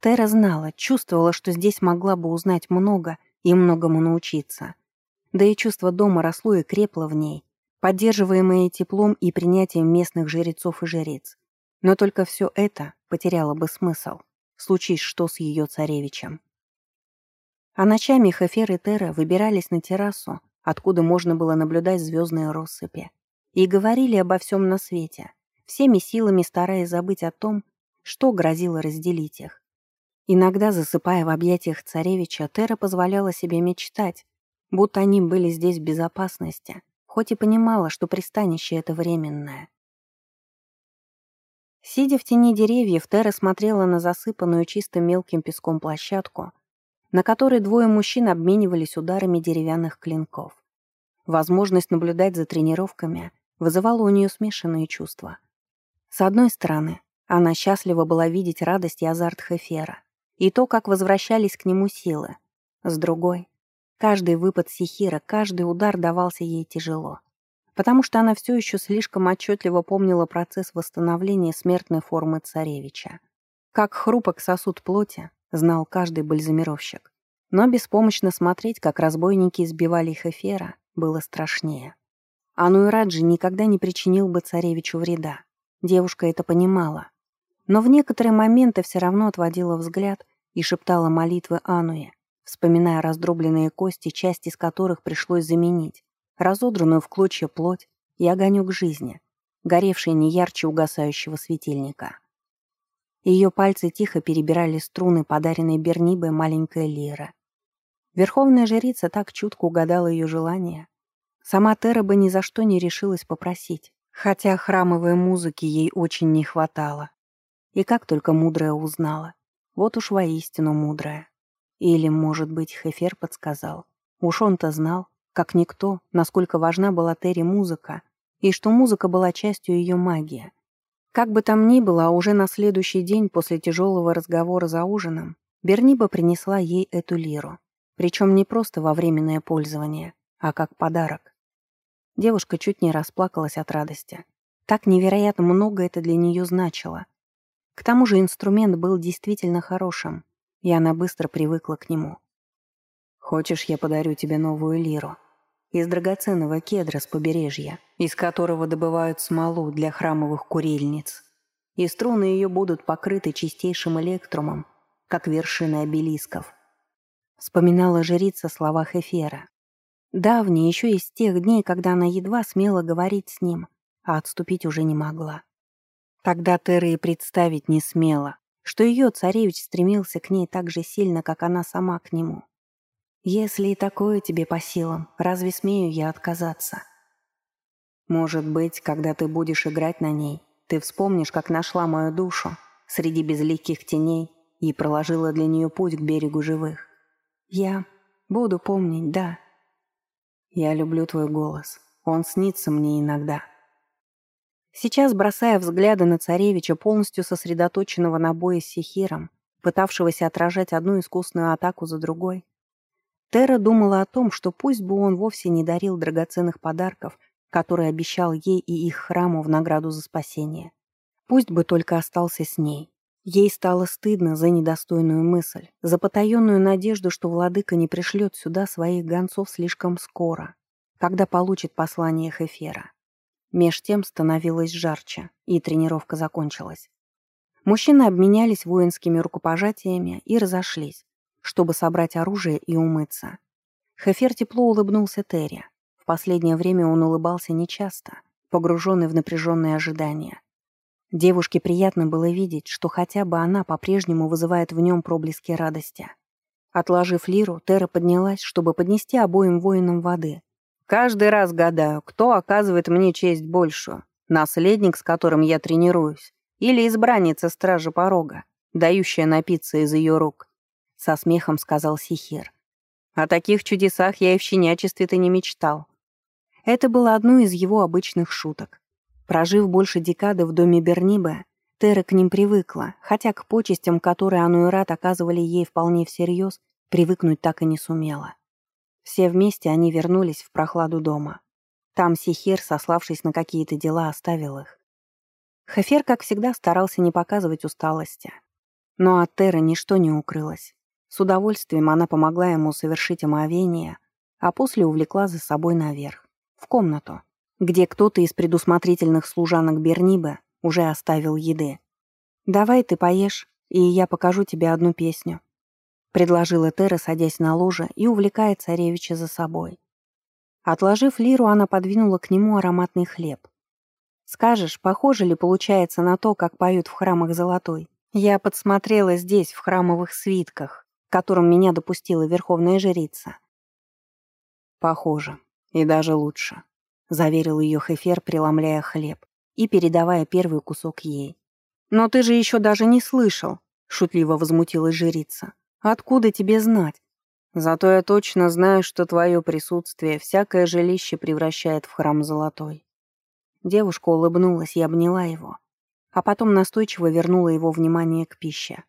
Тера знала, чувствовала, что здесь могла бы узнать много и многому научиться. Да и чувство дома росло и крепло в ней, поддерживаемые теплом и принятием местных жрецов и жриц. Но только все это потеряло бы смысл, случись что с ее царевичем. А ночами Хефер и Тера выбирались на террасу, откуда можно было наблюдать звездные россыпи, и говорили обо всем на свете, всеми силами стараясь забыть о том, что грозило разделить их. Иногда, засыпая в объятиях царевича, Тера позволяла себе мечтать, будто они были здесь в безопасности, хоть и понимала, что пристанище это временное. Сидя в тени деревьев, Тера смотрела на засыпанную чистым мелким песком площадку, на которой двое мужчин обменивались ударами деревянных клинков. Возможность наблюдать за тренировками вызывала у нее смешанные чувства. С одной стороны, она счастлива была видеть радость и азарт Хефера, и то, как возвращались к нему силы. С другой, каждый выпад Сихира, каждый удар давался ей тяжело, потому что она все еще слишком отчетливо помнила процесс восстановления смертной формы царевича. Как хрупок сосуд плоти, знал каждый бальзамировщик. Но беспомощно смотреть, как разбойники избивали Хефера, было страшнее. Ануэраджи никогда не причинил бы царевичу вреда. Девушка это понимала. Но в некоторые моменты все равно отводила взгляд и шептала молитвы Ануе, вспоминая раздробленные кости, часть из которых пришлось заменить, разодранную в клочья плоть и огонек жизни, горевший не ярче угасающего светильника. Ее пальцы тихо перебирали струны, подаренной Бернибой маленькой лиры. Верховная жрица так чутко угадала ее желание. Сама Тера бы ни за что не решилась попросить, хотя храмовой музыки ей очень не хватало. И как только мудрая узнала, вот уж воистину мудрая. Или, может быть, Хефер подсказал. Уж он-то знал, как никто, насколько важна была Терри музыка, и что музыка была частью ее магии. Как бы там ни было, а уже на следующий день после тяжелого разговора за ужином Берниба принесла ей эту лиру. Причем не просто во временное пользование, а как подарок. Девушка чуть не расплакалась от радости. Так невероятно много это для нее значило — к тому же инструмент был действительно хорошим, и она быстро привыкла к нему. «Хочешь, я подарю тебе новую лиру?» Из драгоценного кедра с побережья, из которого добывают смолу для храмовых курильниц. И струны ее будут покрыты чистейшим электрумом, как вершины обелисков. Вспоминала жрица слова Хефера. Давние, еще из тех дней, когда она едва смела говорить с ним, а отступить уже не могла. Тогда Тера и представить не смела, что ее царевич стремился к ней так же сильно, как она сама к нему. «Если и такое тебе по силам, разве смею я отказаться?» «Может быть, когда ты будешь играть на ней, ты вспомнишь, как нашла мою душу среди безликих теней и проложила для нее путь к берегу живых. Я буду помнить, да. Я люблю твой голос, он снится мне иногда». Сейчас, бросая взгляды на царевича, полностью сосредоточенного на бое с Сихиром, пытавшегося отражать одну искусную атаку за другой, Тера думала о том, что пусть бы он вовсе не дарил драгоценных подарков, которые обещал ей и их храму в награду за спасение. Пусть бы только остался с ней. Ей стало стыдно за недостойную мысль, за потаенную надежду, что владыка не пришлет сюда своих гонцов слишком скоро, когда получит послание Хефера. Меж тем становилось жарче, и тренировка закончилась. Мужчины обменялись воинскими рукопожатиями и разошлись, чтобы собрать оружие и умыться. Хефер тепло улыбнулся Терри. В последнее время он улыбался нечасто, погруженный в напряженные ожидания. Девушке приятно было видеть, что хотя бы она по-прежнему вызывает в нем проблески радости. Отложив лиру, Тера поднялась, чтобы поднести обоим воинам воды, Каждый раз гадаю, кто оказывает мне честь большую. Наследник, с которым я тренируюсь, или избранница стражи порога, дающая напиться из ее рук. Со смехом сказал Сихир. О таких чудесах я и в щенячестве-то не мечтал. Это было одной из его обычных шуток. Прожив больше декады в доме Бернибе, Тера к ним привыкла, хотя к почестям, которые Ануэрат оказывали ей вполне всерьез, привыкнуть так и не сумела. Все вместе они вернулись в прохладу дома. Там Сихир, сославшись на какие-то дела, оставил их. Хефер, как всегда, старался не показывать усталости. Но от Теры ничто не укрылось. С удовольствием она помогла ему совершить омовение, а после увлекла за собой наверх, в комнату, где кто-то из предусмотрительных служанок Бернибе уже оставил еды. «Давай ты поешь, и я покажу тебе одну песню», — предложила Тера, садясь на ложе и увлекая царевича за собой. Отложив лиру, она подвинула к нему ароматный хлеб. «Скажешь, похоже ли получается на то, как поют в храмах золотой? Я подсмотрела здесь, в храмовых свитках, к которым меня допустила верховная жрица». «Похоже. И даже лучше», — заверил ее Хефер, преломляя хлеб и передавая первый кусок ей. «Но ты же еще даже не слышал», — шутливо возмутилась жрица. «Откуда тебе знать? Зато я точно знаю, что твое присутствие всякое жилище превращает в храм золотой». Девушка улыбнулась и обняла его, а потом настойчиво вернула его внимание к пище.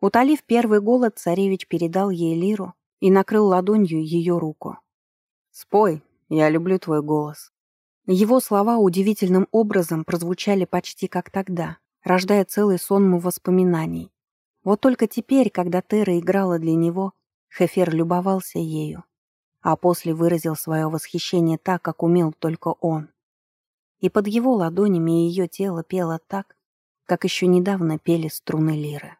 Утолив первый голод, царевич передал ей лиру и накрыл ладонью ее руку. «Спой, я люблю твой голос». Его слова удивительным образом прозвучали почти как тогда, рождая целый сонму воспоминаний. Вот только теперь, когда Тера играла для него, Хефер любовался ею, а после выразил свое восхищение так, как умел только он. И под его ладонями ее тело пело так, как еще недавно пели струны лиры.